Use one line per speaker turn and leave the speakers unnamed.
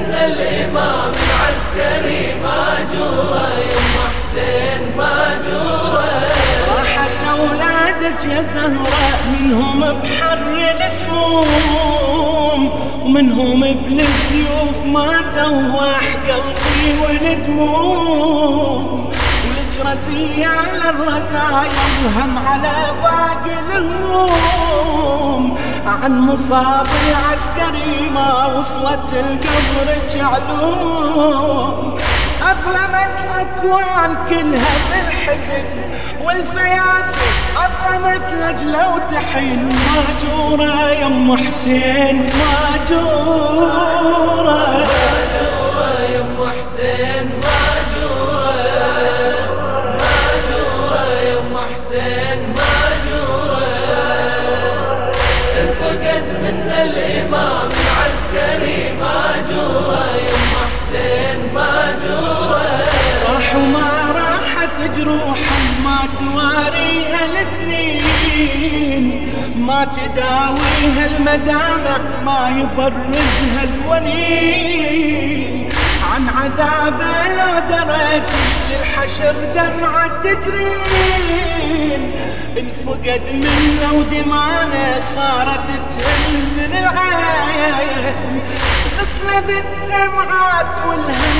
إن الإمام العسكري ماجورة يما حسين ماجورة
راحت أولادك يا زهرة منهم بحر السموم ومنهم بالسيوف ماتوا واحد قلبي والدموم. رزية على الرزايا وهم على باقي الهموم. عن مصاب العسكري ما وصلت القبر علوم أظلمت الأكوان كلها بالحزن والفيافي أظلمت لجلة وتحين. ماجورة يا أم حسين ماجورة جروحا ما تواريها السنين ما تداويها المدامع ما يبردها الونين عن عذابه لو دريت للحشر دمعة تجرين. انفقد منه ودمانه صارت تهل من العين. غسله بالدمعات والهم